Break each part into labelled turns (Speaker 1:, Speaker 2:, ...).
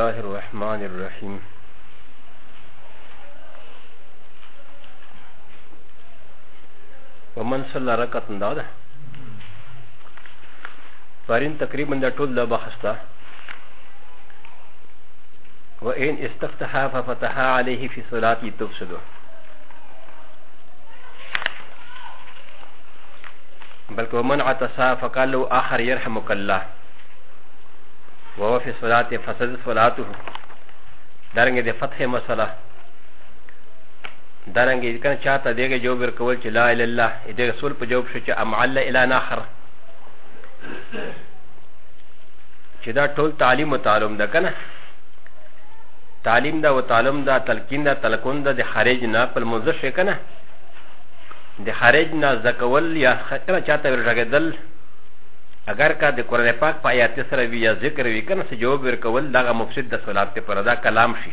Speaker 1: الله الرحمن الرحيم ومن صلى ركعت دادا پرين تقريبا دا ټول دا بحث ده وإن استفتح ففتح عليه في صلاة تفسد بل ومن عتسا فقال له آخر يرحمك الله وهو في صلاة فسد صلاته دارنګ د فتح مسله دارنګ کنه چاته دیګه جواب ورکول چې لا اله الا الله دې رسول په جواب شو چې امعل الا ناخر چې دا ټول تعلیم او تعلم ده کنه تعلیم دا او تعلم دا تلقین دا تلقون دا د خارج نه په منځ شي کنه د خارج نه زکول یا خطر چاته ورغدل اگر کا د قران پاک په آیات سره وی یا ذکر وی کنه سې جواب ورکول دا مفسد د صلات ته پر دا کلام شي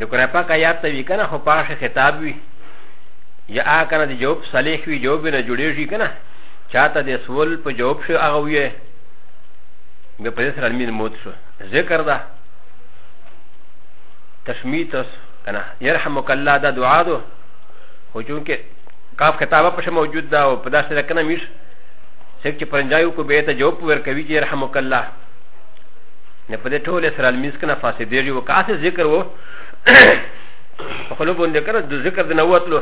Speaker 1: د قران پاک آیات ته وی کنه خو پاشه خطاب وی یا هغه کنه د جواب صالح وي جواب نه جوړیږي کنه چاته د سوال په جواب شو هغه وي به په سره المین موت شو ذکر ده تشمیت کنه يرحمک الله دا دعا ده خو چونکه کاف کتابه په موجود ده او په داسې سره کنه میش څوک چې پرنجایو کو به ته جواب ورکوي چې يرحمک الله نه په دې ټوله سره المین کنه فاسدېږي او کاسه ذکر وو په خلو باندې کنه د ذکر د نووتلو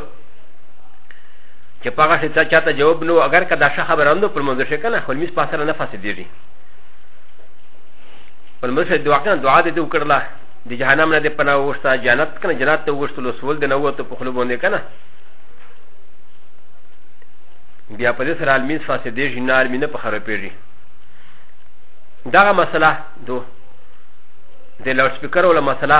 Speaker 1: چې په هغه شي ته چاته جواب نو اگر که دا ښه خبره هم ده پر منځ شي کنه خو لمونځ په سره نه فاسدېږي پر منځ شي دعا کنه دعا دې وکړله د جهنم نه دې پناه وغوښته جنت کنه جنت ته وغوښتلو سول د نووتو په خلو باندې کنه بیا په دې سره المین فاسې دې شي نه المین په خراب پیږي دا مسله دو د لاوډ سپیکر ولا مسله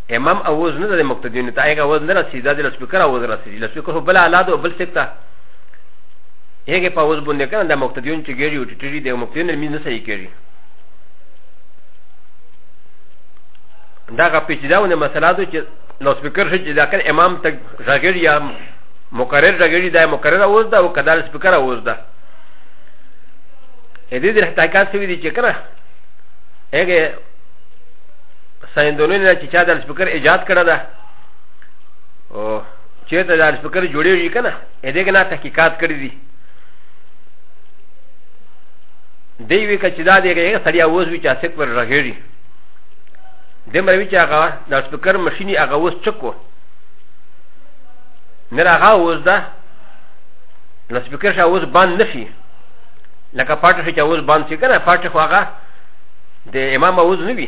Speaker 1: امام اوز نه د مقتدیون ته هغه اوز نه رسیدي دا د لسپیکر اوز رسیدي لسپیکر بل اعلی ده او بل سکته هغه په اوز باندې کنه د مقتدیون چې ګیري او ټټري د مقتدیون مين نه صحیح کیږي دا غا پیچیداونه مسله ده چې لسپیکر شي چې دا کله امام ته ژغیر یا مقرر ژغیر دا مقرر اوز ده او کدا لسپیکر اوز ده هدي د حقیقت سوي دي چې کنه هغه سايندونو نه چې چا د سپیکر ایجاد کړه ده او چې ته د سپیکر جوړیږي کنه اې دې کنه تحقیقات کړی دي دی وی کچ دا دی هغه سړی اوس وی چې سپیکر راغیږي د مروي چې هغه د سپیکر ماشيني هغه اوس چکو نه هغه اوس ده نو سپیکر شا اوس باندې نشي لکه پاټه چې اوس باندې کنه پاټه خو هغه د امام اوس نه وي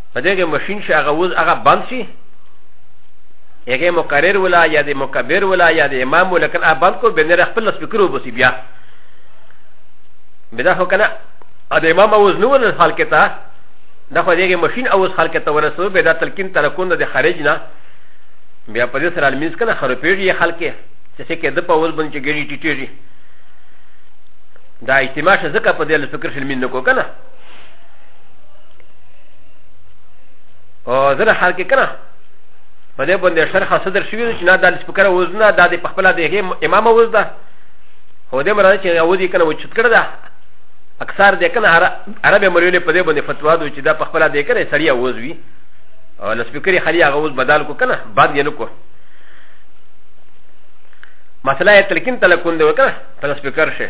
Speaker 1: په دې کې ماشين چې هغه وز هغه بند شي هغه مقرر ولا یا د مکبر ولا یا د امام ولا کنه هغه بند کو به نه خپل سپیکر وبسي بیا بدا هو کنه ا د امام اوس نو ول حال کې تا دا خو دغه ماشين اوس حال کې تا ورسو به دا تلکین ترکون د خارج نه بیا په دې سره المنس کنه خرپېږي حال کې چې څه کې د په اوس باندې ګړي ټیټېږي دا اجتماع څه ځکه په دې لپاره فکر شلمین نکو کنه او زه نه حال کې کنه په دې باندې شرح صدر شوی چې نه د سپکره وزنه د دې په خپل د امام وزنه هو دې مراد چې یو دې کنه و چت کړه دا اکثر دې کنه عربي مولوی په دې باندې فتوا دوی چې دا په خپل دې کنه سړی وزوي او له سپکري خلی هغه وز بدل کو کنه بعد یې نکو مسله یې تلکین تلکون دی وکړه تل سپکر شه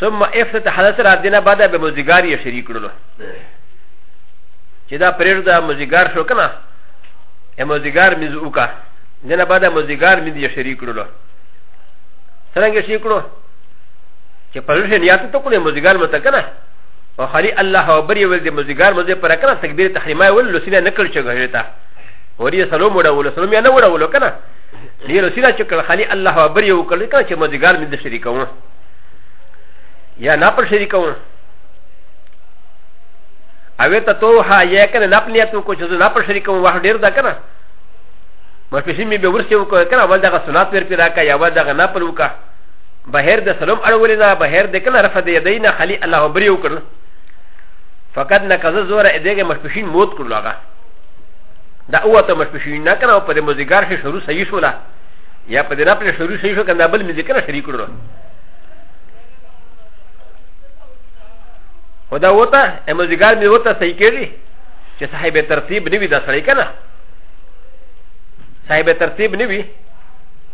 Speaker 1: ثم افتتح حدث را دینا بعد به مزګار یې شریک کړلو چې دا پرېر دا مزګار شو کنه ا مزګار میز وکا دینا بعد مزګار میز یې شریک کړلو څنګه شي کړو چې پرشه نیات ته کړو مزګار مت کنه او خلی الله او بری ول دې مزګار مزه پر کنه تکبیر تحریمه ول لسینه نکړ چې غړې تا ورې سلام وړه ول سلام یا نه وړه ول کنه دې رسیدا چې کله خالي الله اکبر یو کړی کړه چې مدګار مې د شریکوم یا نه پر شریکوم اوه ته تو ها یا کنه نه پنیاتو کو چې نه پر شریکوم واه ډیر دا کنه مشپشین مې به ورسې وکړه کنه ول دغه سنت ور پیدا کا یا ول دغه نه پر وکړه بهر د سلام اړولې نه بهر د کنه رفع د یدینا خالي الله اکبر یو کړل فقط نکزه زوره ادګه مشپشین موت کړل هغه دا اوه ته مشکل شي نه کنه په دې مزګار شي شروع صحیح شو لا یا په دې نه په شروع صحیح شو کنه بل مې ذکر شریک کړو و دا وته امزګار مې وته صحیح کړی چې صاحب ترتیب نیوی دا سړی کنه صاحب ترتیب نیوی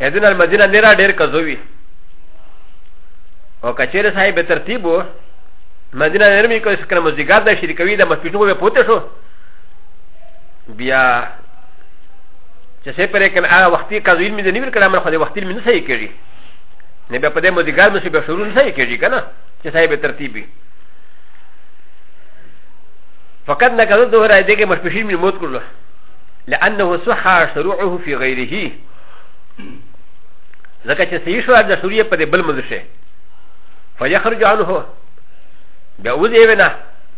Speaker 1: اذن المدینه نه را ډیر کزوي او کچېره صاحب ترتیب وو مدینه نرمي کوي سکه مزګار دا شریکوي دا مشکل شو به پوتې شو بیا چې څه پرې کنه هغه وختي کازوین مې نه ویل کړه مله خو دې وختي مې نه صحیح کړي نه بیا په دې مودګار مې به شروع نه صحیح کړي کنه چې صاحب ترتیبي فقط نه کړو دوه راځي کې مشپشین مې موت کړل لانه صح شروعه في غيره ځکه چې صحیح شو د شروع په دې بل مزشه فيخرج عنه بیا وځي ونه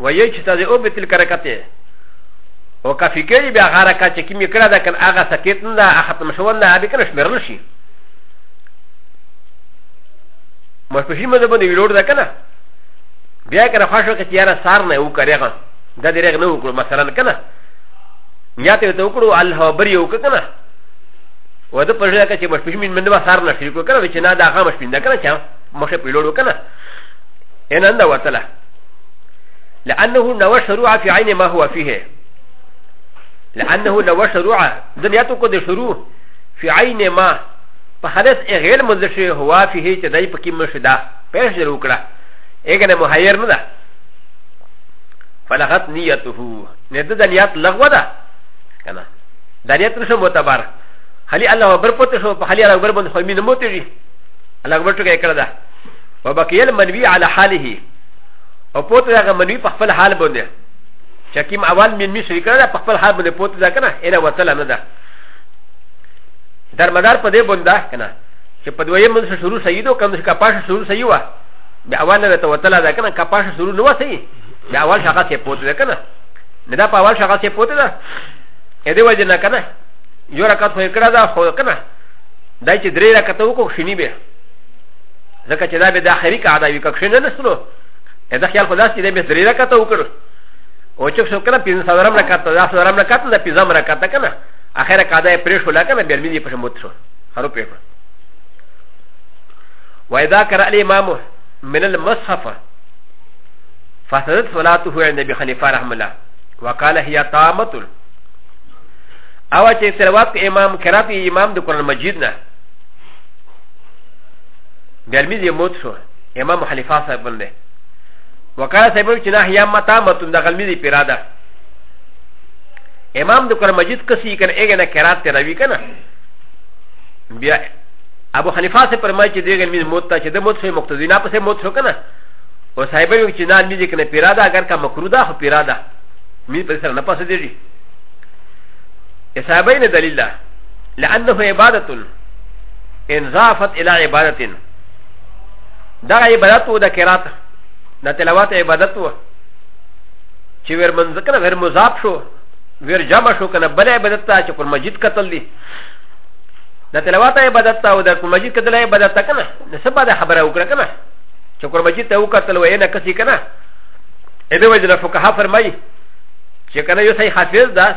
Speaker 1: و ي چې تاسو او به تل کړه کته او کا فکرې بیا غاره کا چې کیمې کړه دا کن هغه سکیت نه دا ختم شو نه هغه کنه شمرل شي مش په شي مده باندې ویلوړ دا کنه بیا کنه خوښو کې تیار سار نه و کړی غا دا دې رغ نه وکړو مثلا کنه یا ته ته وکړو الله بر یو کنه و د پرځه کې چې مش په شي من منده سار نه شي کو کنه چې نه دا هغه مش پیندا کنه چې مشه پیلوړو کنه ان انده وتله لانه نو شروع في عين ما هو فيه لانه نو شروع دنيا تو کو د شروع في عين ما په حدث غیر منځ شي هو فيه چې دای پکې مشدا پیش شروع کړه اګنه مهیر نه ده فلغت نيته نه د دنيات لغوه ده کنه دنيات نشو معتبر خلی الله اکبر پته شو په خلی الله اکبر باندې خو مين موتې دي الله اکبر ټکه کړه ده و بقي المنوي على حاله او پوت دغه منوي په خپل حال باندې چې کوم اول من می شریک نه په خپل حال باندې پوت ده کنه اله وصله نه ده در مدار په دې باندې کنه چې په دویم من شروع صحیح دو کوم چې کپاش شروع صحیح و بیا اول نه ته وتله ده کنه کپاش شروع نه و صحیح بیا اول شغه کې پوت ده کنه نه دا په اول شغه کې پوت ده اې دې وجه نه کنه یو رکعت خو یې کړه دا خو کنه دا چې درې رکعت وکړو شنی به ځکه چې دا به د اخري قاعده وي کښې نه نسلو دا خیال خدا چې دې به درې رکعت وکړ او چې څو کړه پنځه سلام رکعت دا سلام رکعت دا پنځه رکعت کنه اخره قاعده یې پرې شو لکه نه بیرمې دې په موت شو هرو پرې شو واذا قرأ الامام من المصحف فسدت صلاته عند ابي خليفه رحمه الله وقال هي طامه او چې سروات امام کراتي امام د قران مجید نه بیا لمز یې موت شو امام حنیفه صاحب باندې وکړه صاحب چې نه یا متا متون د غلمیزي پیرا ده امام د قرآن مجید کسی کنه اګه نه قرات ته راوی کنه بیا ابو حنیفه صاحب فرمایي چې دغه میز موت ته چې د موت سره مقتدی نه پسې موت شو کنه او صاحب یو چې نه میز کنه پیرا ده اگر کا مکروه ده خو پیرا ده میز پر سره نه پاسه دیږي صاحب نه دلیل ده لانه عبادت انضافت الى عبادت دا عبادت و دا قرات دا تلاوات عبادت و چې ور منځ کنه ور مضاف شو ور جمع شو کنه بل عبادت ته چې پر مسجد قتل دي دا تلاوات عبادت ته او دا پر مسجد قتل عبادت ته کنه د سبا د خبره وکړه کنه چې پر مسجد ته وکتل وای نه کسي کنه اې به وجه فقها فرمایي چې کنه یو صحیح حافظ ده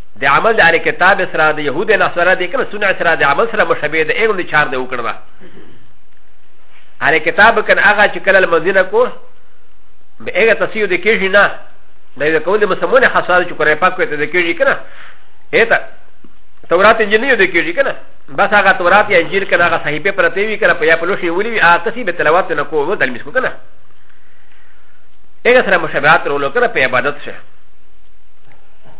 Speaker 1: د عمل د علي کتاب سره د يهود نه سره د کنه سنت سره د عمل سره مشابه ده اګم د چار ده وکړه علي کتاب کن هغه چې کله مدینه کو به هغه تسيو د کېږي نه دا د کول مسمونه حساب چې کورې پاک کوته د کېږي کنه هته تورات انجنیو د کېږي کنه بس هغه تورات یا انجیل کنه هغه صحیفه پرته وی کنه په یا په لوشي ولي وی هغه تسي به تلاوت نه کوو دل مسکو کنه هغه سره مشابهت ورولو کنه په عبادت شه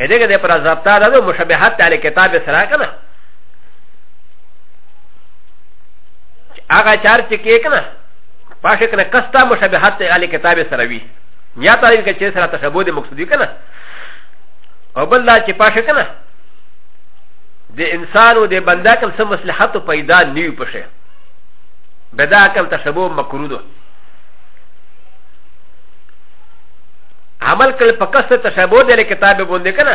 Speaker 1: ا د ه ک د ه پر ضابطه ده نو مشبهات ته له کتاب سره که نه هغه چار چې کې که نه پاشه که نه کستا مشبهات ته له کتاب سره وي یا ته یې چې سره تشبه د مقصودي که نه او بل دا چې پاشه که نه د انسان او د بنده کوم څه مصلحت پیدا نیو پشه بدا کوم تشبه مکرو ده عمل کل په کسر تشابه دی له کتاب باندې کنه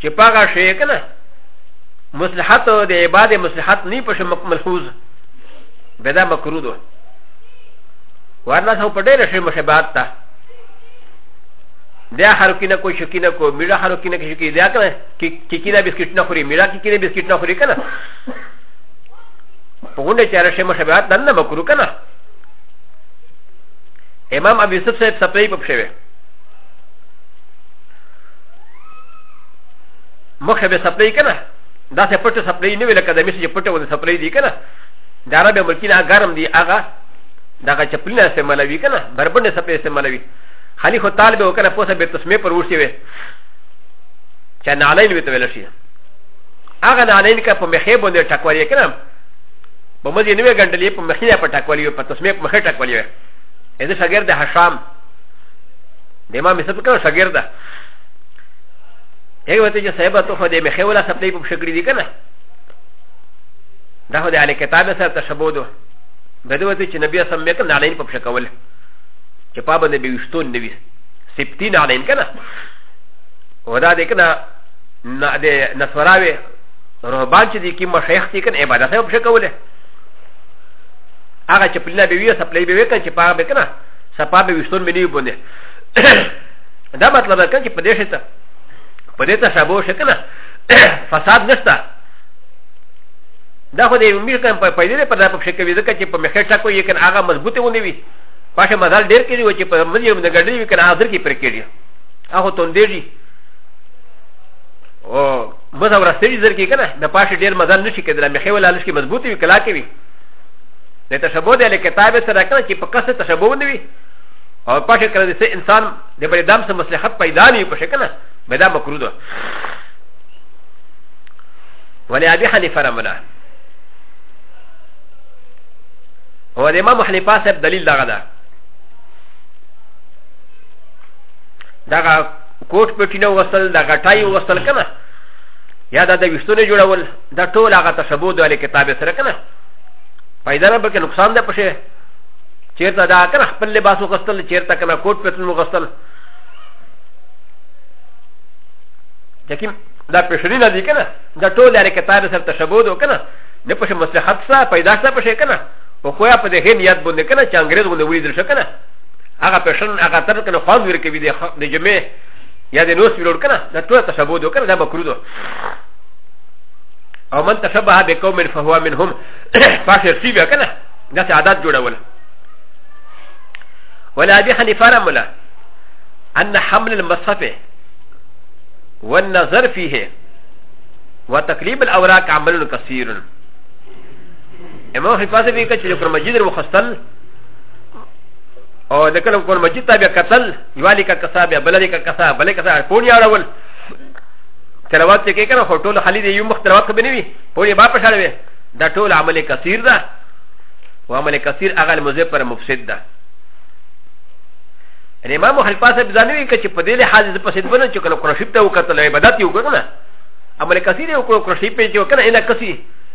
Speaker 1: چې پاګه شي کنه مصلحت او د عباد مصلحت نه پښه ملحوظ بدا مکروه ده ورنه سو په ډېر شي مشابهت ده د هر کینه کو شکینه کو میړه هر کینه کې شکی دا کنه کې کینه بسکټ نه خوري میړه کې کینه بسکټ نه خوري کنه په غونډه چاره شي مشابهت دنه مکروه کنه امام ابي يوسف صاحب سپلي په شوي مخه به سپلي کنه دا څه پټه سپلي نه ویل کده مې چې پټه ونه سپلي دي کنه د عرب ملکی نه ګرم دي هغه دغه چپلي نه استعمالوي کنه بربنده سپلي استعمالوي خالي خو طالب وکنه پوسه به تسمه پر ورشي وي چې نه علي وي ته ویل شي هغه نه علي کا په مخه باندې ټکوري کنه په مزي نوې ګنډلې په مخې په ټکولې په تسمې په مخې ټکولې ا د شاګرد د حشام د امام یوسف کنه شاګرد ده هغه وته چې صاحب ته خو د مخې ولا سپلې په شکل دي کنه دا خو د اهل کتاب سره تشبوه ده به د وته چې نبی اسلام مې کنه علی په شکول چې پابه نه بیوشتون نبی سپتین علی کنه ودا د کنه نه د نصراوي رهبان چې دي کې مشایخ دي کنه عبادت په شکول هغه چې پلي به وي سپلې به وي کنه چې پاغه به کنه سپا به وشتون به نه بونه دا مطلب ده چې په دې شته په دې ته شابو شي کنه فساد نشته دا خو دې مې کوم په پیدا په دا په شکه وي ځکه چې په مخه ټکو یې کنه هغه مضبوطه ونی وي پاشه مزال ډیر کړي و چې په ملي باندې ګډې وي کنه حاضر کې پر کېږي هغه توندېږي او مزه ورسېږي ځر کې کنه د پاشه ډیر مزال نشي کېدل مخه ولا لږ کې مضبوطه وي کلا کې وي د تشبه د کتاب سره کنه چې په قصد تشبه نه وي او په شکل د انسان د بل دام سره مصلحت پیدا نه وي په شکل نه به دا مکروه ده ولې ابي حنیفه رمنا او د امام حنیفه صاحب دلیل دغه ده دغه کوټ پټینه وصل د غټای وصل کنه یا دا د وشتونه جوړول دا ټول هغه تشبوه د کتاب سره کنه پیدا نه بلکې نقصان ده پشه چیرته دا کنه خپل لباس وغستل چیرته کنه کوټ پتن وغستل ځکه دا پښری نه دی کنه دا ټول لري کتاب سره تشبود وکنه نه پښه مصلحت سره پیدا سره پښه کنه او خو یا په دې نیت باندې کنه چې انګريز باندې وړي درشه کنه هغه پښن هغه تر کنه خوان ور کوي د جمعې یا د نوس ویلوړ کنه دا ټول تشبود وکنه دا مکروه ده او من تشبه بقوم فهو منهم فاشر سی بیا کنه داسې عادات جوړول ولا ابي حنيفه رمله ان حمل المصحف والنظر فيه وتقليب الاوراق عمل كثير امام حفاظه في كتش يقول مجيد المخصل او د کلم کور مجید تابع قتل یوالی کا کسا بیا بلری کا کسا بلې کسا پونی اړول تلاوت چې کې کنه خو ټول خالي دی یو مخ تلاوت خو به نه وي په یې با په شړوي دا ټول عمل کثیر ده و عمل کثیر هغه المزه پر مفسد ده یعنی امام حلفا صاحب ځانوي چې په دې لحاظ د پسید بنه چې کله قرشیب ته وکړل عبادت یو کنه عمل کثیر یو کړو قرشیب په چې کنه اله کثی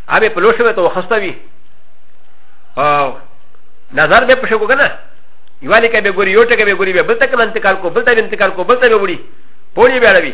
Speaker 1: هغه په لوښه ته وخستوي او نظر به پښو کنه یوالی کې به ګوري یو ټکه به ګوري به بل تک انتقال کو بل تک انتقال کو بل تک به وړي پوری به اړوي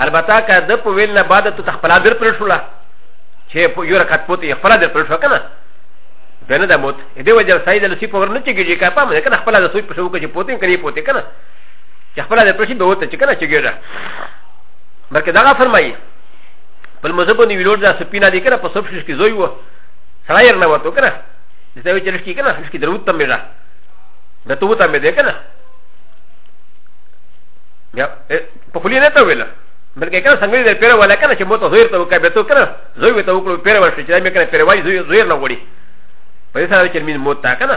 Speaker 1: البته که د په ویل نه بعد ته خپل در پر شولا چې په یو رکعت پوت خپل در پر شو کنه بنه د موت دې وجه سید لسی په ورنه چې کېږي کا پام نه کنه خپل د سوچ په شو کې پوتې کړي پوتې کنه چې خپل د پرشي به وته چې کنه چې ګیره بلکې دا فرمایي په مذهب دی ویلوړ دا سپینا دی کنه په سب شش کې زوی و سړی نه وته کنه دا وی چې لشکې کنه لشکې دروت تم میرا د تو تم دې کنه په خلی نه ته ویل بلکې کنه څنګه دې پیر ولا کنه چې مو ته زویر ته وکړ به ته کنه زوی به ته وکړو پیر ورشي چې مې کنه پیر وای زوی زویر نه وړي په دې سره چې مين موت تا کنه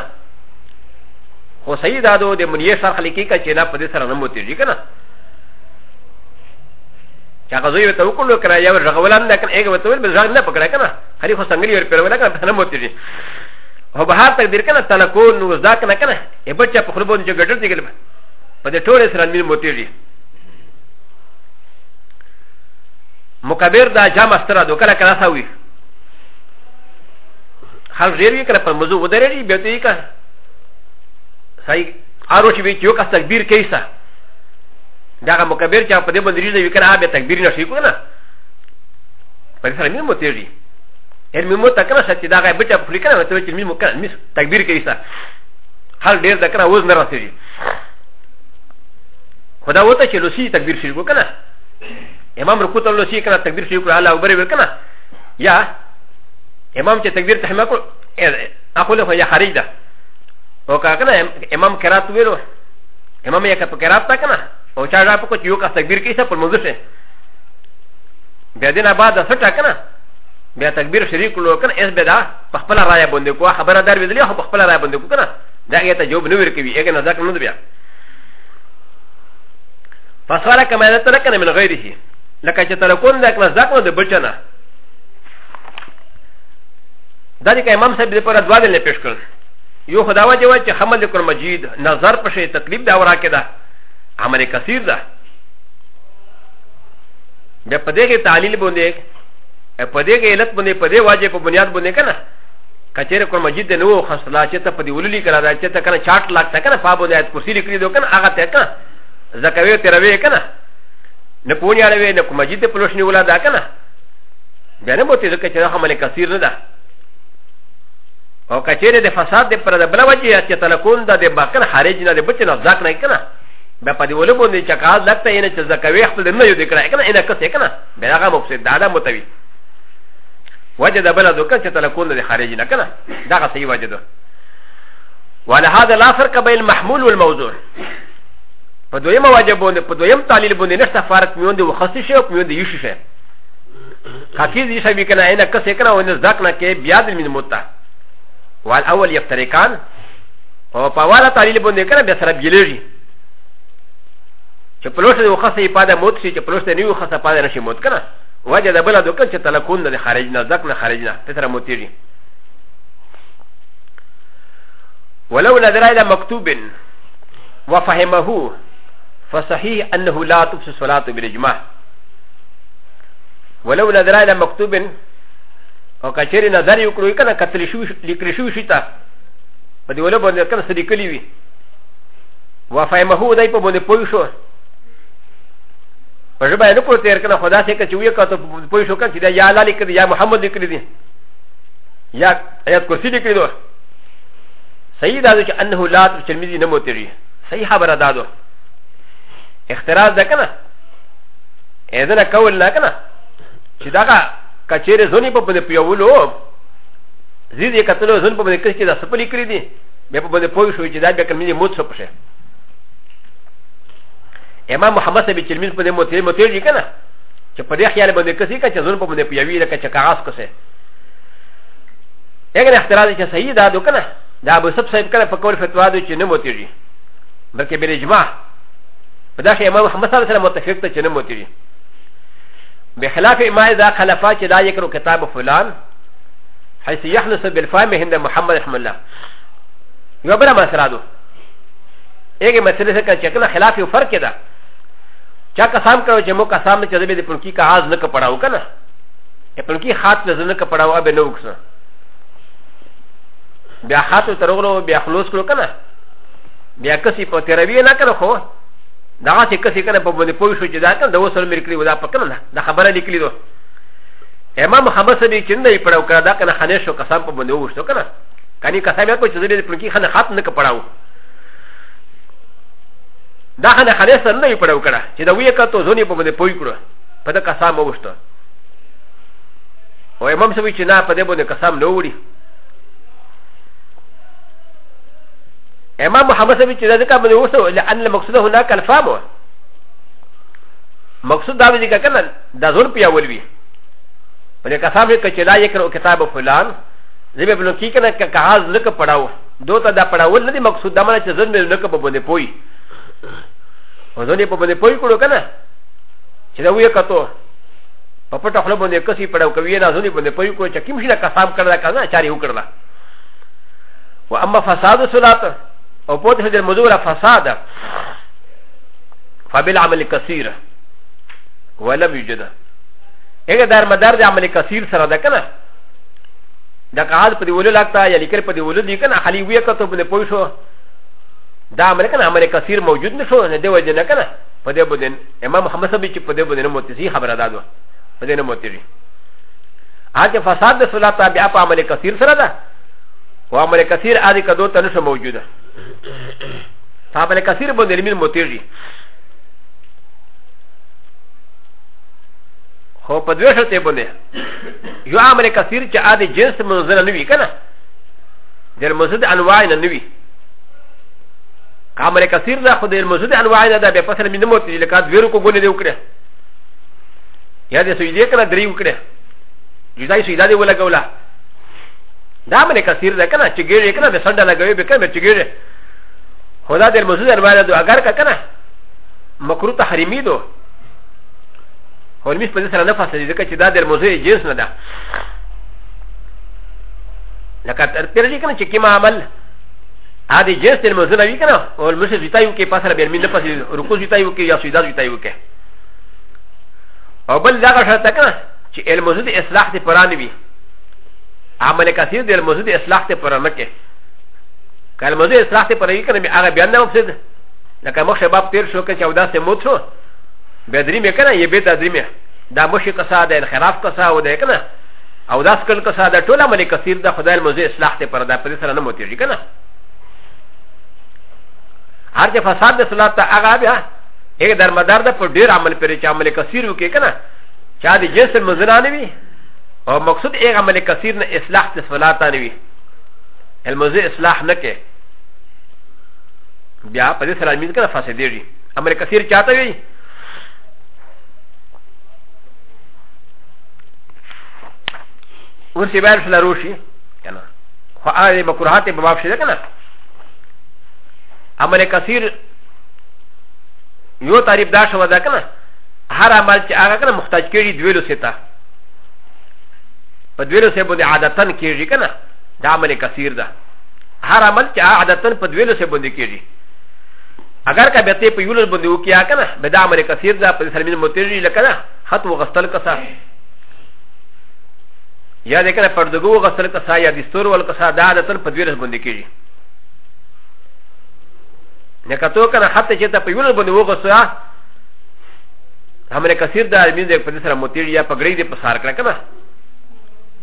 Speaker 1: خو سید ادو د منیر سره خلک کې چې نه په دې سره نه موتېږي کنه چې هغه زوی به ته وکړو کنه یا رغولان نه کنه هغه به ته ویل به ځان نه پکړه کنه خلی خو څنګه یې پیر ولا کنه نه موتېږي هو بهار تقدیر کنه تلکون نو ځا کنه کنه یې بچا په خلبون چې ګټل دي په دې ټول سره مين موتيږي مکبر دا جام ستره دو کله کله ساوي خلک ډېر وي کله په موضوع ودرېږي بیا ته یې که صحیح ارو چې وي چې یو کس تکبیر کوي سه دا هغه مکبر چې په دې باندې ریږي وي کنه بیا تکبیر نه شي کنه په دې سره مين موتيږي هر مين موته کنه چې دا هغه بچا په لیکنه ته چې مين مو کنه تکبیر کوي سه حال ډېر د کنه وز نه رسېږي خو دا وته چې لوسی تکبیر شریک وکنه امام رکوع ته لوسی کنه تکبیر شریک کړه الله اکبر وکنه یا امام چې تکبیر تحمه کړ اخله خو یا خارج ده او کنه امام قرات ویلو امام یې کپ قرات تا کنه او چا را په کو یو کا تکبیر کې څه پر موضوع شه بیا دینه بعد سټه کنه بیا تکبیر شریک کړو کنه اس بیا دا په خپل رائے باندې کو خبره دار ویلې خو په خپل رائے باندې کو کنه دا هغه ته جواب نه ورکوي هغه نه ځکه نه بیا فصار کما نه ترک نه من غیره لکه چې ترکون دا کنه ځکه د بچنه دا دې امام صاحب دې پر دوا دې پیش کړ یو خدا وجه و چې حمل کر مجید نظر په شی تکلیف دا ورا کې ده عمل کثیر ده بیا په دې کې تعلیل باندې په دې کې علت باندې په دې واجب په بنیاد باندې کنه که چېرې قرآن مجید دی نه و خستلا چې ته په دې ولولي کړه دا چې ته کنه چاټ لاک ته کنه پابو دی کرسي لیکلي دو کنه هغه ته کنه زکوي ته روي کنه نه پونی اړوي نه کوم مجید په لوشنی ولا دا کنه بیا نه بوتي ځکه چې دا عمل کثیر نه ده او که چېرې د فساد د پر د بل وجه چې تلکون دا د باکن خارج نه د بچ نه ځاک نه کنه بیا په دې ولې باندې چې کار لکته یې نه چې زکوي خپل نه یو دکړه کنه نه کسه کنه بیا هغه مفسد دا ده متوي وجه د بل دوکه چې تلکون د خارج نه کنه دا غا صحیح وجه ده ولا هذا لا فرق بين المحمول والموضوع په دویم وجه باندې په دویم تعلیل باندې نشته فرق میوند و خاصی شی او میوند یشی شی حفیظ یشی به کنه اینه کسه کنه و نه ځکه نه کې بیا د من متا وال اول یفتریکان او په والا تعلیل باندې کنه به سره بیلږي چې پلوشه د وخصه یې پاده موت شي چې پلوشه نه وي وخصه پاده نشي موت کنه وجه د بل دوکه چې تلکون د خارج نه ځک نه خارج نه پتر موتیږي ولو نظر الى مكتوب وفهمه فصحيح انه لا تبس الصلاه بالاجماع ولو نظر الى مكتوب او کچری نظر یو کړو کنه کتل شو لیکل شو شي تا په دې ولو باندې کنه سړي کلی وي وفهمه دای په باندې پوي شو په ژبه یې نه پوه تېر کنه خدا سې که چې ویې کتو پوه شو کنه چې دا یا الله لیکلی دی یا محمد لیکلی دی یا آیات کرسي لیکلی دی صحیح دا چې انه لا ترمذي نه موتري صحیح خبره دا ده اختراز ده کنه اذن کول نه کنه چې دا کچېره زونی په بده پیولو زیدې کتلو زون په بده کې چې دا سپلی کړی دي به په بده پوه شو چې دا به کلمې موت شو پشه امام محمد صاحب چې مين په دې متې متې دي کنه چې په دې خیال باندې کسي کا چې زون په باندې پیوي لکه چې کاغذ کسه اگر اختراض چې صحیح ده دو کنه دا ابو سب صاحب کنه په کول فتوا دي چې نه متې دي بلکې بل اجماع په دغه امام محمد صاحب سره متفق ته چې نه متې دي بخلاف ما اذا خلفا چې دا یکرو کتاب فلان حيث يحنس بالفهم هند محمد رحمه الله يبرم اسرادو هغه مسله څخه چې کنه خلاف یو فرق ده چا قسم کړو چې مو قسم چې دې په کې کاغذ نه کپړاو کنه په کې خاط نه نه کپړاو ابه نه وکړه بیا خاط ترغلو بیا خلوص کړو کنه بیا کسي په تروی نه کړو خو دا چې کسي کنه په باندې پوه شو چې دا کنه د وسل مې کړی ودا پکنه نه دا خبره لیکلی دو امام محمد صلی الله علیه وسلم چې پړاو کړه دا کنه خنه شو قسم په باندې وښتو کنه کني قسم یې کو چې دې په کې خنه خاط نه کپړاو دا خانه خالص سره نه یې پړه وکړه چې دا ویې کتو ځونې په باندې پوی کړو په ده قسم ووشته او امام سوي چې نه په دې باندې قسم نه وړي امام محمد سوي چې دا ځکه باندې وسو لأن المقصود هناك الفهم مقصود دا دی کنه دا زور پیا ولوي په دې قسم کې چې لا یې کړو کتاب فلان زه به بلوکی کنه که کاغذ لکه پڑاو دوی ته دا پړاول نه دی مقصود دا معنی چې ځن مې نه کبه باندې پوي او ځن یې په باندې پوي کړو که نه چې دا ویې کتو په پټه خوله باندې کسي پړاو کوي نه ځن یې باندې پوي کړو چې کوم شي نه قسم کړل که نه چارې وکړل و اما فساد صلات او په دې د مزور فساد فبالعمل كثير ولم يجد هغه دار مدار د عمل كثير سره ده کنه دا قاعد په دې ولې لاکتا یا لیکل په دې ولې دي کنه حالي وی کته په دې پوي شو دا امر کنه امر کثیر موجود نشو نه دی وجه نه کنه په دې بدن امام محمد صاحب چې په دې بدن موتسی خبره دادو په دې نه موتری هغه فساد د صلات بیا په عمل کثیر سره ده او عمل کثیر اړ کدو ته نشو موجوده په عمل کثیر باندې لمن موتری خو په دوه شته باندې یو عمل کثیر چې ا د جنس منزل نه وي کنه د المزد انواع نه نه وي عمل کثیر دا خو د المزد انواع نه ده به پسره مینه موت دي لکه دویرو کو ګولې دی وکړه یا د سویدې کنه درې وکړه جدای سویدا دی ولګولا دا عمل کثیر ده کنه چې ګیره کنه به سنډه لګوي به کنه چې ګیره خدا د المزد انواع نه ده اگر کنه مکروه تحریمی ده هو الميس په دې سره نه فاسدي ځکه چې دا د موضوع جنس نه ده لکه تر تر دې کنه چې کوم عمل ا دې جنس د موضوع نه وی کنه او الميس زیتا یو کې پاسره به مين نه فاسدي رکوع زیتا یو کې یا سجدا زیتا یو کې او بل دا شرط کنه چې الموضوع د اصلاح ته پرانه وي عمل کثیر د الموضوع د اصلاح ته پرانه کې کله موضوع اصلاح ته پرانه کنه هغه بیان نه مفسد لکه مخ شباب تیر شو کنه چې او داسې موت شو به دري مې کنه یې به دا دري مې دا مشي کسا د انحراف کسا و ده کنه او داس کل کسا د ټوله ملي کثیر د خدای المزه اصلاح ته پر دا پر سره نه موتیږي کنه هر چې فساد د صلات ته هغه بیا هغه در مدار ده پر ډیر عمل پر چې عمل کثیر وکي کنه چا د جنس المزنا نه وي او مقصود هغه عمل کثیر نه اصلاح د صلات نه وي المزه اصلاح نه کې بیا پر سره امید کنه فسادېږي امر کثیر چاته وی ور سی بیر سره روشي کنه خو هغه مکروهات په باب شته کنه امر کثیر یو تعریف دا شو دا کنه هر عمل چې هغه کنه محتاج کړي دویلو ستا په دویلو سه باندې عادتن کیږي کنه دا عمل کثیر ده هر عمل چې عادتن په دویلو سه باندې کیږي اگر که به ته په یولس باندې وکیا کنه به دا امر کثیر ده په سلمین متری لکنه خط وغستل کسا یا د کنه پردګو وغستل کسا یا د ستور ول کسا دا د تل په دویرس باندې کیږي نه کتو کنه خط چې ته په یولس باندې وغسا امر کثیر ده مين د په سره متری یا پګړی دې په سار کړه کنه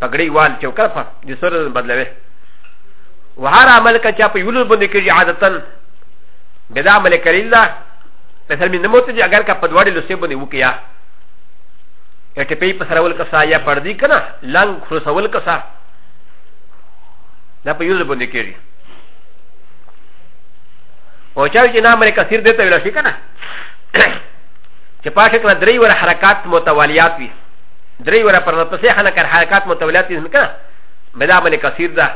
Speaker 1: پګړی وال چوکړه په د ستور بدلوي وهر عمل کا چا په یولس باندې کیږي عادتن به دا عمل کړی دا مثلا من موت چې اگر کا پدواړي لسه باندې وکیا اټه پی پسرول کسا یا پردی کنا لنګ خرسول کسا دا په یوز باندې کېږي او چا چې نام لري کثیر دته ویل شي کنه چې پاشه کله درې ور حرکات متوالیات وي درې ور پر پسې خلک حرکات متوالیات وي کنه بدا عمل کثیر ده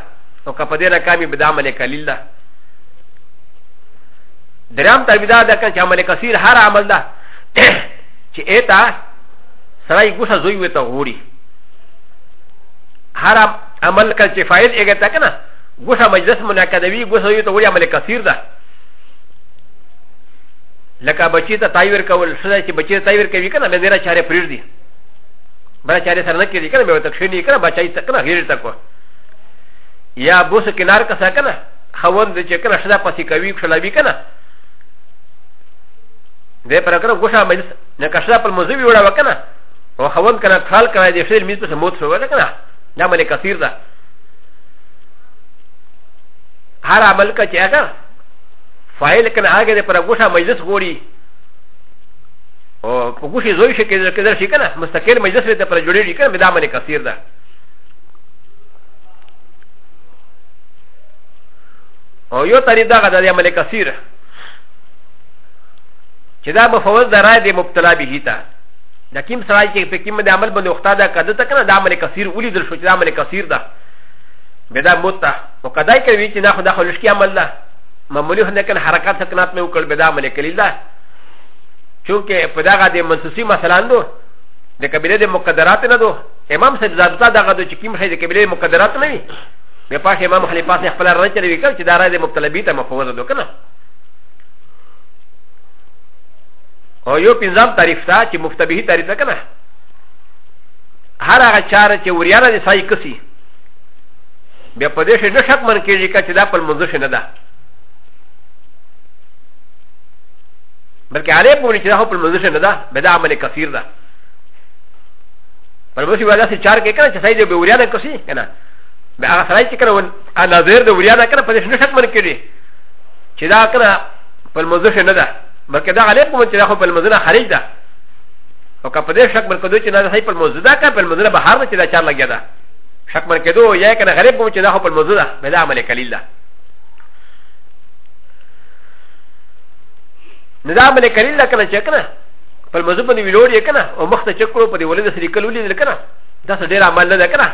Speaker 1: او کپدې نه کامي بدا عمل قلیل ده درام ته بدا ده کنه چې عمل کثیر هر عمل ده چې ایتا سړی ګوسه زوی وي ته غوړي هر عمل کله چې فائد ایګه تا کنه ګوسه مجلس منعقدوي ګوسه یو ته وړي عمل کثیر ده لکه بچی ته تایور کول سره چې بچی ته تایور کوي کنه به زیرا چاره پریر دي بل چاره سره نه کوي کنه به تکشنی کنه بچی ته کنه غیر تکو یا بوس کنار کا سکنه خاوند د چې کله شدا پسې کوي کښلاوي کنه د پر کله ګوښه مجلس نه کښلا په موضوع ویوړه وکنه او خاوند کنه خال کړای دی شیر میز په موت شو ولا کنه دا مله کثیر ده هر عمل کا چې هغه فایل کنه هغه د پر ګوښه مجلس غوړي او په ګوښه زوی شي کېدل کېدل شي کنه مستقل مجلس ته پر جوړېږي کنه دا مله کثیر ده او یو تعریف دغه د عمل کثیر چې دا مفوض د رای د مبتلا به تا د کوم سړی چې په کوم د عمل باندې وخته دا کده ته کنه د عمل کثیر ولې در شو چې د عمل کثیر ده به دا موته او کدای کوي چې نه خو د خلش کې عمل ده معمولی هنه کنه حرکت سکنات مې وکړ به دا عمل کلی ده چونکه په دغه د منسوسی مثلا دو د کبیره د مقدرات نه دو امام صاحب زادتا دغه د چې کوم شی د کبیره مقدرات نه وي م پ ا ش امام حنیفه نه خپل رنه چلی وکړ چې دا راځي مبتلبی ته مفوضه دو کنه او یو پنځم تعریف تا چې مفتبهی تعریف ده کنه هر هغه چاره چې وریاله دې سای کسی بیا په دې شي نه شک من کېږي چې دا خپل منځ نه ده بلکې هغه په چې دا خپل منځ نه ده به دا عمل کثیر ده پر وسی ولا سي چار کې کنه چې سای دې به وریاله کسی کنه به هغه سړی چې کنه نظر د وریا نه کنه په دې نه شک من کړي چې دا کنه په موضوع نه ده بلکې دا غلط کوم چې دا خو په موضوع نه خارج ده او که په دې شک من کړو چې نه صحیح په موضوع ده که په موضوع نه بهر چې دا چار لګیا ده شک من کړو یا کنه غلط کوم چې دا خو په موضوع ده به دا عمل کلیل ده نه دا عمل کلیل ده کنه چې کنه په موضوع باندې ویلوړ یې کنه او مخ ته چک کړو په دې ولې د سری کلولې ده کنه دا څه ډیر عمل نه ده کنه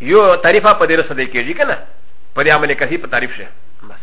Speaker 1: يو تعريفه په دې رسه دې کېږي که نه په دې عمل کثير په تعريف شه بس